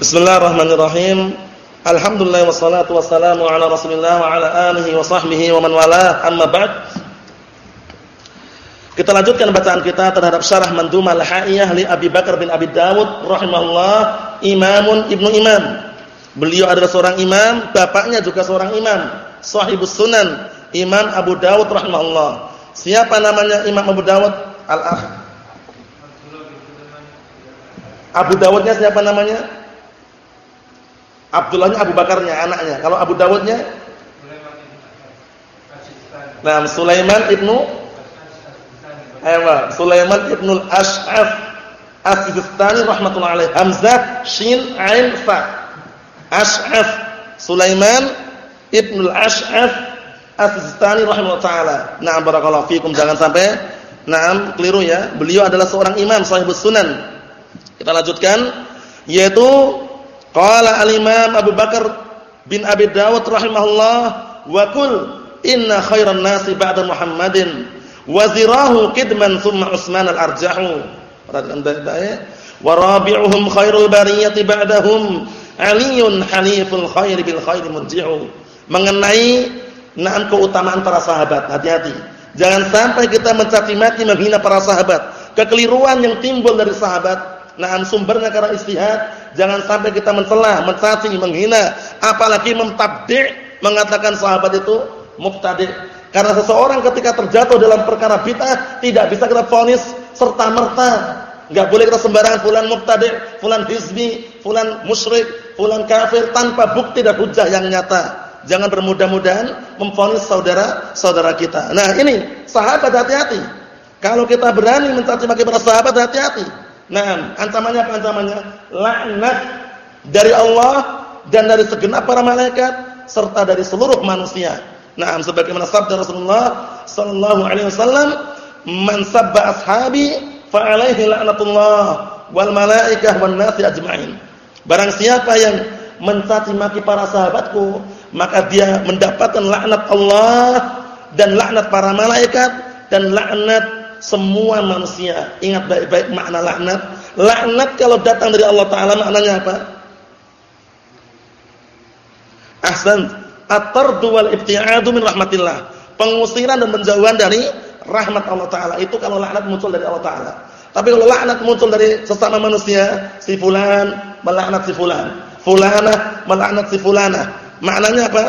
Bismillahirrahmanirrahim. Alhamdulillah wassalatu wassalamu ala Rasulillah wa ala alihi wa sahbihi wa man walah. Amma ba'd. Kita lanjutkan bacaan kita terhadap syarah Mandumah Al-Ha'iyah li Abi Bakar bin Abi Dawud rahimahullah, imamun ibnu imam. Beliau adalah seorang imam, bapaknya juga seorang imam, sahibus sunan, Imam Abu Dawud rahimahullah. Siapa namanya Imam Abu Dawud? Al-Akh. Abu Dawudnya siapa namanya? Abdullahnya Abu Bakarnya, anaknya. Kalau Abu Dawudnya? Nah, Sulaiman ibnu Ewa, Sulaiman ibnu Ash'af As-Sistani alaih. Hamzah, Shin, Ain, Fa. Ash'af. Sulaiman ibnu Ash'af As-Sistani ta'ala. Nah, barakallahu fikum. Jangan sampai Naam, keliru ya. Beliau adalah seorang imam sahibus sunan. Kita lanjutkan yaitu Qala al-Imam Abu Bakar bin Abi Dawud rahimahullah wa kul inna khairan nasi ba'da Muhammadin wa zirahu kidman thumma Utsman al-arjahu. Perhatikan baik-baik. Wa rabi'uhum khairul bariyati ba'dahum Aliyun haliful khair bil khair murji'u. Mengenai na'am keutamaan para sahabat, hati-hati. Jangan sampai kita mencaci maki menghina para sahabat. Kekeliruan yang timbul dari sahabat Nah, sumbernya karena istihad, jangan sampai kita mencela, mencaci, menghina, apalagi memtabdi' mengatakan sahabat itu mubtadi'. Karena seseorang ketika terjatuh dalam perkara bid'ah tidak bisa kita vonis serta merta. Enggak boleh kita sembarangan fulan mubtadi', fulan hizbi, fulan musyrik, fulan kafir tanpa bukti dan hujah yang nyata. Jangan bermudah-mudahan memvonis saudara-saudara kita. Nah, ini sahabat hati-hati. Kalau kita berani mencaci maki para sahabat hati-hati. Nah, ancamannya apa ancamannya? Laknat dari Allah dan dari segenap para malaikat serta dari seluruh manusia. Nah, sebagaimana sabda Rasulullah sallallahu alaihi wasallam, "Man sabba ashabi fa alaihi la'natullah wal malaikah wan nasi ajma'in." Barang siapa yang mencaci maki para sahabatku, maka dia mendapatkan laknat Allah dan laknat para malaikat dan laknat semua manusia. Ingat baik-baik makna laknat. Laknat kalau datang dari Allah Taala maknanya apa? Ahsan. At-tardu wal ibtiadu min rahmatillah. Pengusiran dan penjauhan dari rahmat Allah Taala. Itu kalau laknat muncul dari Allah Taala. Tapi kalau laknat muncul dari sesama manusia, si fulan melaknat si fulan, fulana melaknat si fulana. Maknanya apa?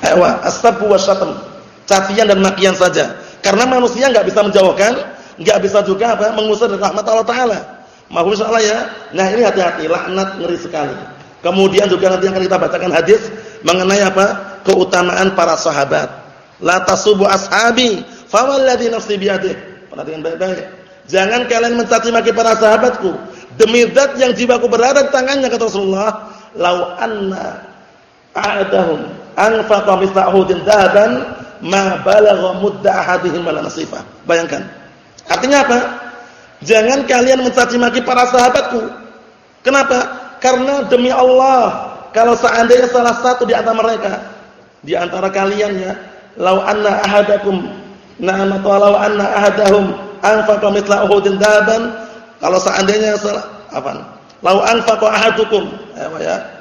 Ewa, asbabu wasyatam. Cacian dan makian saja. Karena manusia enggak bisa menjauhkan, enggak bisa juga apa? mengusir rahmat Allah taala. Mahum insyaallah ya. Nah, ini hati-hati, laknat ngeri sekali. Kemudian juga nanti akan kita bacakan hadis mengenai apa? keutamaan para sahabat. La tasubu ashabi, fawalladhi nafsi biyadihi. Perhatikan baik-baik. Jangan kalian mencaci maki para sahabatku. Demi zat yang jiwaku berada di tangannya kata Rasulullah, lau anna a'dahum anfaqa misla uhudin dhahaban ma balagha mudda ahadihim wala nasifah. Bayangkan. Artinya apa? Jangan kalian mencaci maki para sahabatku. Kenapa? Karena demi Allah, kalau seandainya salah satu di antara mereka, di antara kalian ya, lau anna ahadakum na'am atau lau anna ahadahum anfaqa mithla dhahaban, kalau seandainya salah apa? Lau anfaqa ahadukum, ya,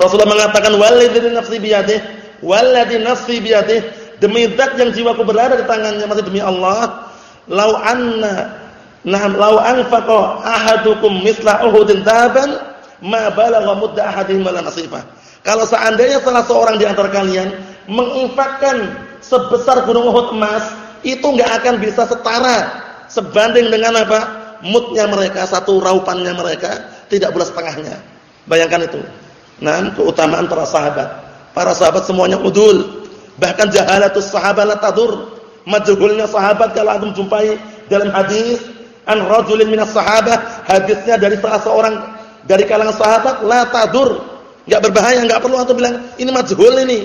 Rasulullah mengatakan waladzi nafsi biyadihi waladzi nafsi biyadihi demi zat yang jiwaku berada di tangannya masih demi Allah lau anna naham lau anfaqa ahadukum misla uhudin taban ma balagha mudda ahadihim wala nasifah kalau seandainya salah seorang di antara kalian menginfakkan sebesar gunung Uhud emas itu enggak akan bisa setara sebanding dengan apa? Mudnya mereka satu raupannya mereka tidak boleh setengahnya. Bayangkan itu Nah, keutamaan para sahabat. Para sahabat semuanya udul. Bahkan jahalatus sahabat la tadur. Majhulnya sahabat kalau antum jumpai dalam hadis an rajulin minas sahabah, hadisnya dari salah seorang dari kalangan sahabat la tadur. Enggak berbahaya, enggak perlu antum bilang ini majhul ini.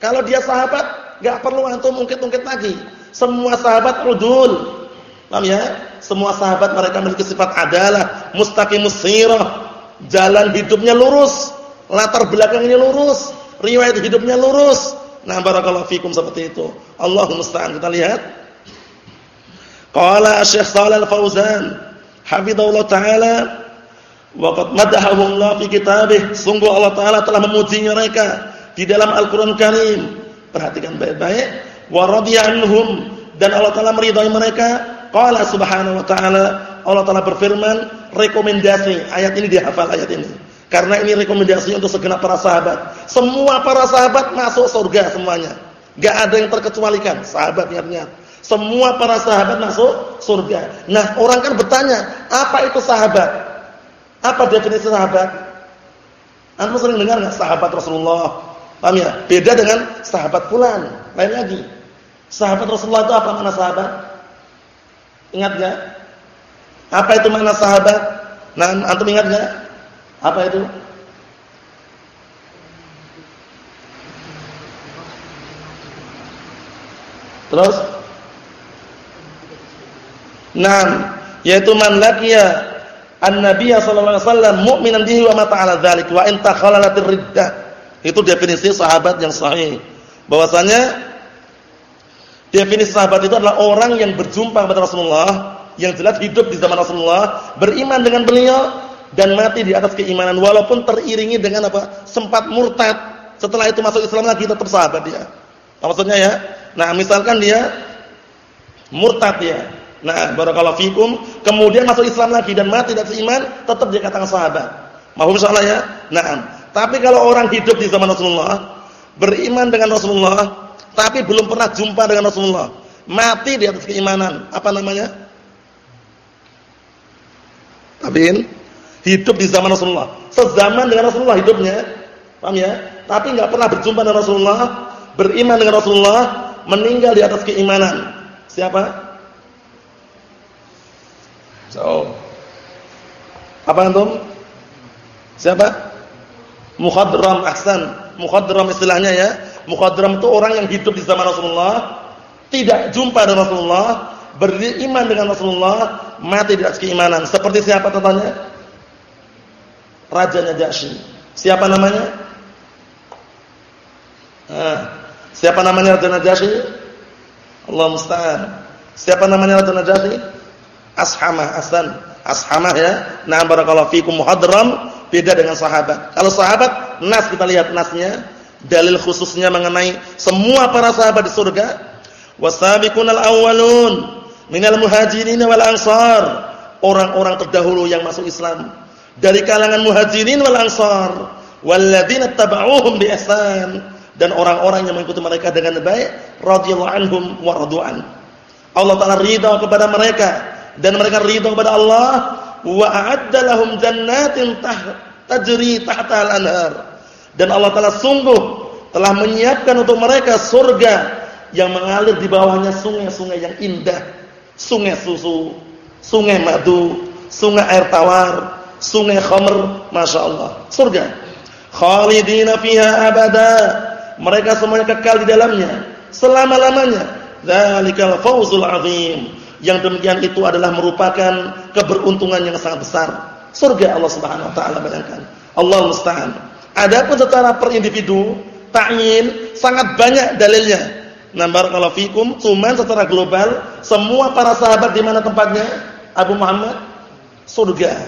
Kalau dia sahabat, enggak perlu antum ungkit-ungkit lagi. Semua sahabat udul. Paham ya? Semua sahabat mereka memiliki sifat adalah mustaqimus sirah. Jalan hidupnya lurus latar belakangnya lurus, riwayat hidupnya lurus. Nah, barakallahu fikum seperti itu. Allahumma musta'an. Kita lihat. Qala Syekh Shalal Fauzan, hafizallahu taala wa qad madahahu Allah fi kitabih. Sungguh Allah taala telah memuji mereka di dalam Al-Qur'an Karim. Perhatikan baik-baik. Wa radiya anhum dan Allah taala meridai mereka. Qala subhanahu wa taala, Allah taala berfirman, rekomendasi ayat ini dihafal ayat ini. Karena ini rekomendasi untuk segenap para sahabat. Semua para sahabat masuk surga semuanya. Gak ada yang terkecualikan, sahabat niat semua para sahabat masuk surga. Nah, orang kan bertanya, apa itu sahabat? Apa definisi sahabat? Anda sering dengar nggak sahabat Rasulullah? Paham ya? Beda dengan sahabat fulan. Lain lagi. Sahabat Rasulullah itu apa makna sahabat? Ingat nggak? Apa itu makna sahabat? Nah, antum ingat nggak? Apa itu? Terus Naam, yaitu man laqiya an-nabiy sallallahu alaihi wasallam mu'minan bihi wa mata dzalik wa in takhallalatir riddah. Itu definisi sahabat yang sahih. Bahwasanya definisi sahabat itu adalah orang yang berjumpa kepada Rasulullah, yang jelas hidup di zaman Rasulullah, beriman dengan beliau dan mati di atas keimanan walaupun teriringi dengan apa? sempat murtad. Setelah itu masuk Islam lagi tetap sahabat dia. Apa maksudnya ya? Nah, misalkan dia murtad ya, Nah, barakallahu fikum, kemudian masuk Islam lagi dan mati dan seiman, tetap dia katakan sahabat. Mahum insyaallah ya? Nah, tapi kalau orang hidup di zaman Rasulullah, beriman dengan Rasulullah, tapi belum pernah jumpa dengan Rasulullah, mati di atas keimanan, apa namanya? Tabiin, hidup di zaman Rasulullah, sezaman dengan Rasulullah hidupnya, paham ya? Tapi enggak pernah berjumpa dengan Rasulullah, beriman dengan Rasulullah, meninggal di atas keimanan. Siapa? So, apa antum? Siapa? Mukhadram ahsan. Mukhadram istilahnya ya. Mukhadram itu orang yang hidup di zaman Rasulullah, tidak jumpa dengan Rasulullah, beriman dengan Rasulullah, mati di atas keimanan. Seperti siapa contohnya? Raja Najasyi. Siapa namanya? Nah, siapa namanya Raja Najasyi? Allah musta'an. Siapa namanya Raja Najasyi? Ashamah asan. Ashamah ya. Nah barakallahu fikum muhadram beda dengan sahabat. Kalau sahabat nas kita lihat nasnya dalil khususnya mengenai semua para sahabat di surga. Wasabiqunal awwalun minal muhajirin wal ansar. Orang-orang terdahulu yang masuk Islam dari kalangan muhajirin wal ansar walladzina tabauhum bi dan orang-orang yang mengikuti mereka dengan baik radhiyallahu anhum wa. Allah taala ridha kepada mereka. Dan mereka ridho kepada Allah. Wa a'adda lahum jannatin tajri tahta al-anhar. Dan Allah telah sungguh telah menyiapkan untuk mereka surga yang mengalir di bawahnya sungai-sungai yang indah. Sungai susu sungai madu sungai air tawar sungai khamr Masya Allah surga khalidina fiha abada mereka semuanya kekal di dalamnya selama-lamanya dzalikal fawzul azim yang demikian itu adalah merupakan keberuntungan yang sangat besar. Surga Allah Subhanahu wa taala bayangkan. Allah musta'an. Adapun secara per individu, ta'yin sangat banyak dalilnya. Nah, barakallahu fikum, cuman secara global semua para sahabat di mana tempatnya? Abu Muhammad surga.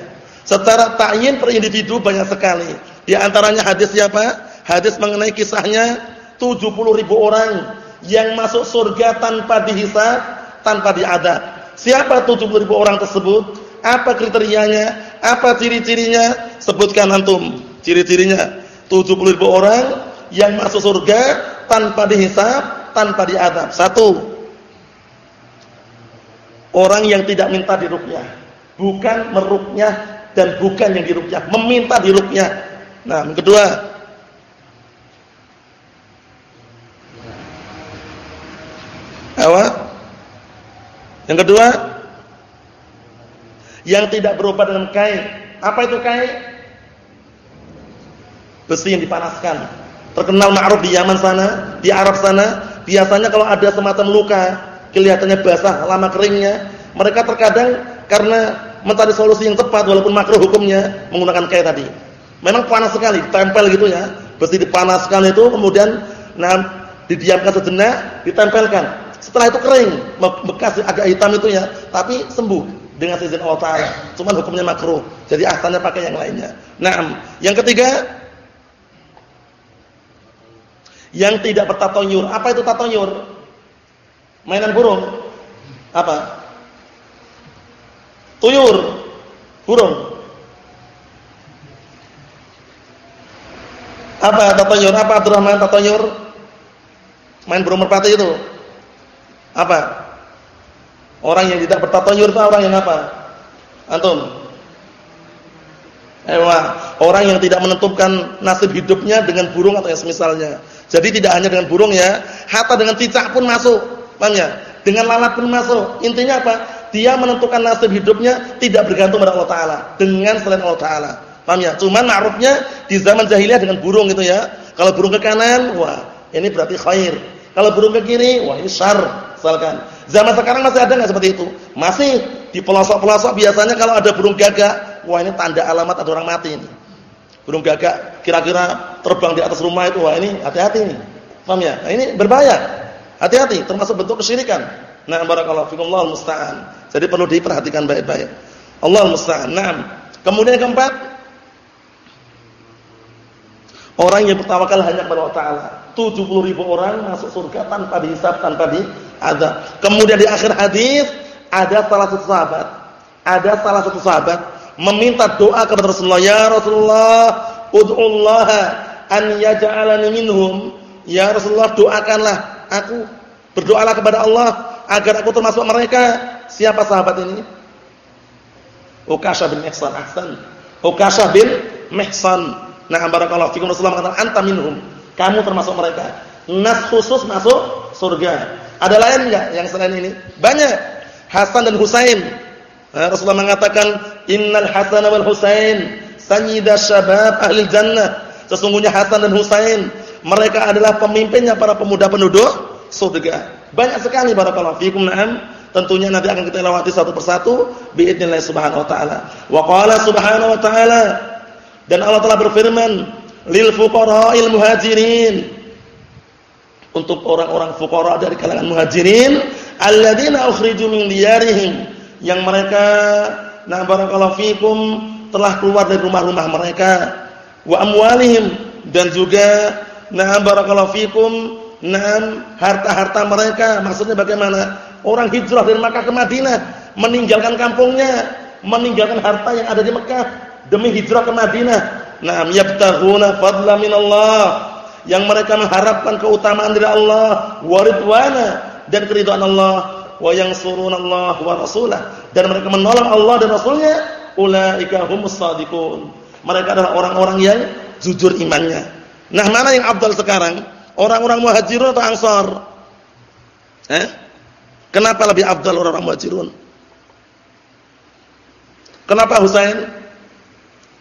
Secara ta'yin per individu banyak sekali. Di antaranya hadis siapa? Hadis mengenai kisahnya 70 ribu orang yang masuk surga tanpa dihisab tanpa diadab. Siapa 70 ribu orang tersebut? Apa kriterianya? Apa ciri-cirinya? Sebutkan antum ciri-cirinya. 70 ribu orang yang masuk surga tanpa dihisab, tanpa diadab. Satu. Orang yang tidak minta diruqyah. Bukan meruqyah dan bukan yang diruqyah, meminta diruqyah. Nah, yang kedua, apa? Yang kedua, yang tidak berupa dengan kain. Apa itu kain? Besi yang dipanaskan. Terkenal ma'ruf di Yaman sana, di Arab sana, biasanya kalau ada semacam luka, kelihatannya basah, lama keringnya, mereka terkadang karena mencari solusi yang tepat walaupun makruh hukumnya menggunakan kain tadi. Memang panas sekali, tempel gitu ya. Besi dipanaskan itu kemudian nah didiamkan sejenak, ditempelkan Setelah itu kering, bekas agak hitam itu ya, tapi sembuh dengan izin Allah Taala. Cuman hukumnya makruh. Jadi asalnya pakai yang lainnya. Naam. Yang ketiga, yang tidak bertatonyur. Apa itu tatonyur? Mainan burung. Apa? Tuyur. Burung. Apa tatonyur? Apa Abdurrahman tatonyur? Main burung merpati itu. Apa? Orang yang tidak bertatonyur itu orang yang apa? Antum? Ewa, orang yang tidak menentukan nasib hidupnya dengan burung atau yang semisalnya. Jadi tidak hanya dengan burung ya, hatta dengan cicak pun masuk. Ya? Dengan lalat pun masuk. Intinya apa? Dia menentukan nasib hidupnya tidak bergantung pada Allah taala, dengan selain Allah taala. Paham ya? Cuman ma'rufnya di zaman jahiliyah dengan burung gitu ya. Kalau burung ke kanan, wah, ini berarti khair. Kalau burung ke kiri, wah ini syar. Misalkan. Zaman sekarang masih ada enggak seperti itu? Masih di pelosok-pelosok biasanya kalau ada burung gagak, wah ini tanda alamat ada orang mati ini burung gagak kira-kira terbang di atas rumah itu wah ini hati-hati nih. Paham ya? Nah, ini berbahaya. Hati-hati termasuk bentuk kesyirikan. Nah, barakallahu fikum Allah musta'an. Jadi perlu diperhatikan baik-baik. Allah musta'an. Naam. Kemudian yang keempat, orang yang bertawakal hanya kepada Allah Taala. 70 ribu orang masuk surga tanpa dihisab, tanpa diazab. Kemudian di akhir hadis ada salah satu sahabat, ada salah satu sahabat meminta doa kepada Rasulullah, "Ya Rasulullah, ud'ullah an yaj'alani minhum." Ya Rasulullah, doakanlah aku. Berdoalah kepada Allah agar aku termasuk mereka. Siapa sahabat ini? Ukasha bin Mihsan. Ahsan. Ukasha bin Mihsan. Nah, barakallahu fikum Rasulullah mengatakan anta minhum. Kamu termasuk mereka. Nas khusus masuk surga. Ada lain enggak yang selain ini? Banyak. Hasan dan Husain Rasulullah mengatakan innal Hasan wal Husain sayyida syabab ahli jannah. Sesungguhnya Hasan dan Husain mereka adalah pemimpinnya para pemuda penduduk surga. Banyak sekali barakallahu fikum na'am. Tentunya nanti akan kita lewati satu persatu biidznillah subhanahu wa taala. Wa qala subhanahu wa taala dan Allah telah berfirman lil fuqara'il muhajirin untuk orang-orang fuqara dari kalangan muhajirin alladzina ukhriju min diyarihim yang mereka nah barakallahu fikum telah keluar dari rumah-rumah mereka wa amwalihim dan juga nah barakallahu fikum nah harta-harta mereka maksudnya bagaimana? Orang hijrah dari Makkah ke Madinah meninggalkan kampungnya meninggalkan harta yang ada di Mekah demi hijrah ke Madinah. Nah yabtaghuna fadla minallah. Yang mereka mengharapkan keutamaan dari Allah waridwana dan keridhaan Allah wa Allah wa rasulah. Dan mereka menolong Allah dan Rasulnya ulaika humus shadiqun mereka adalah orang-orang yang jujur imannya. Nah mana yang abdal sekarang orang-orang muhajirun atau ansar eh kenapa lebih abdal orang-orang muhajirun kenapa Husain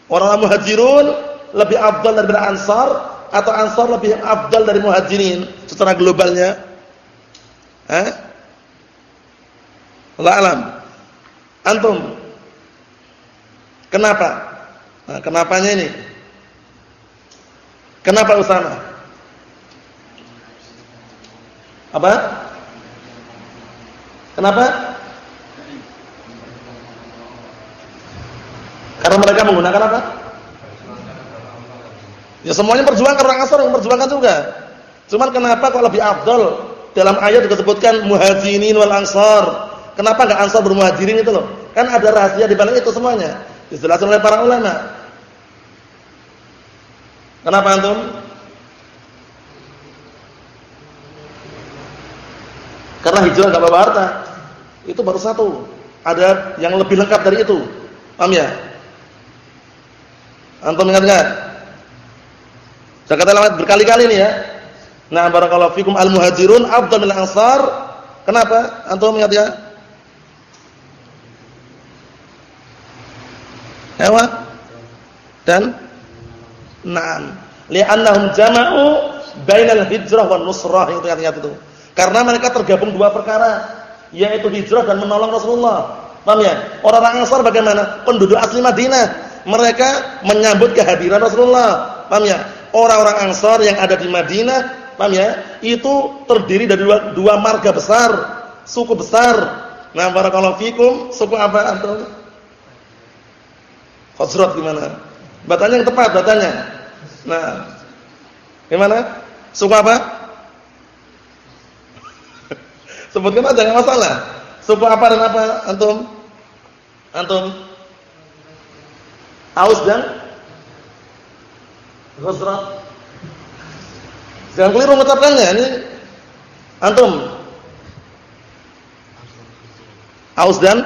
orang-orang muhajirun lebih abdal daripada ansar atau ansar lebih abdal dari muhajirin secara globalnya eh Allah alam. Antum. Kenapa? Nah, kenapanya ini? Kenapa Usama? Apa? Kenapa? Karena mereka menggunakan apa? Ya semuanya perjuangan orang Ansar yang perjuangkan juga. Cuman kenapa kok lebih afdal dalam ayat disebutkan muhajirin wal ansar Kenapa enggak Ansar bermuhajirin itu loh? Kan ada rahasia di balik itu semuanya. Dijelaskan oleh para ulama. Kenapa antum? Karena hijrah enggak bawa harta. Itu baru satu. Ada yang lebih lengkap dari itu. Paham ya? Antum ingat enggak? Saya lewat berkali-kali nih ya. Nah, barakallahu fikum al-muhajirun afdal min ansar. Kenapa? Antum ingat ya? Ewa dan na'am. Li'annahum jama'u bainal hijrah wan nusrah itu ingat itu. Karena mereka tergabung dua perkara, yaitu hijrah dan menolong Rasulullah. Paham ya? Orang-orang Ansar bagaimana? Penduduk asli Madinah. Mereka menyambut kehadiran Rasulullah. Paham ya? Orang-orang Ansar yang ada di Madinah paham ya? Itu terdiri dari dua, dua marga besar, suku besar. Nah, barakallahu fikum, suku apa antum? Khazraj gimana? Bacanya yang tepat bacanya. Nah, gimana? Suku apa? Sebutkan aja enggak masalah. Suku apa dan apa antum? Antum? Aus dan Khazraj. Jangan keliru mengucapkannya. Ini antum. Aus dan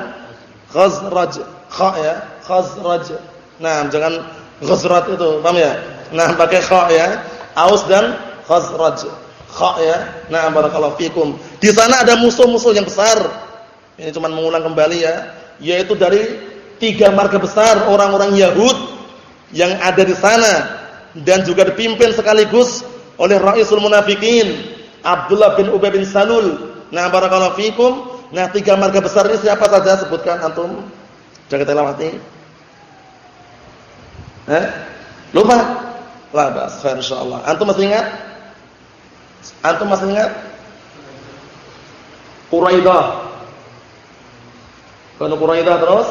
Khazraj. Kha ya, Khazraj. Nah, jangan Khazraj itu, paham ya? Nah, pakai kha ya. Aus dan Khazraj. Kha ya. Nah, barakallahu fikum. Di sana ada musuh-musuh yang besar. Ini cuma mengulang kembali ya, yaitu dari tiga marga besar orang-orang Yahud yang ada di sana dan juga dipimpin sekaligus oleh Raisul Munafikin Abdullah bin Ubay bin Salul. Nah, barakallahu fikum. Nah, tiga marga besar ini siapa saja sebutkan antum? Sudah kita lewati. Eh? Lupa? Lah, bas, insyaallah. Antum masih ingat? Antum masih ingat? Quraidah. Banu Quraidah terus?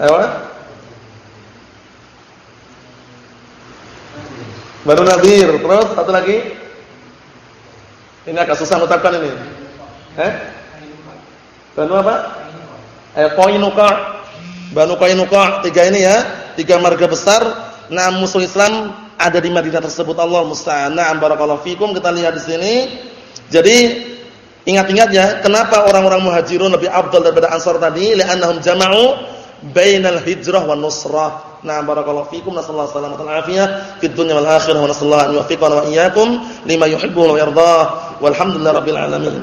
Ayo. Baru Nadir, terus satu lagi. Ini agak susah mengucapkan ini. Eh? Banu apa? Eh, Qainuqa. Banu Qainuqa, tiga ini ya, tiga marga besar. Nah, musuh Islam ada di Madinah tersebut. Allah musta'an. Na'am barakallahu fikum. Kita lihat di sini. Jadi ingat-ingat ya, kenapa orang-orang Muhajirun lebih afdal daripada Ansar tadi? Li'annahum jama'u bainal hijrah wan nusrah. Nah, barakallahu fikum. Nasallahu salamatan afiyah fid dunya wal akhirah wa nasallahu an yuwaffiqana wa iyyakum lima yuhibbu wa yardah. Walhamdulillahirabbil alamin.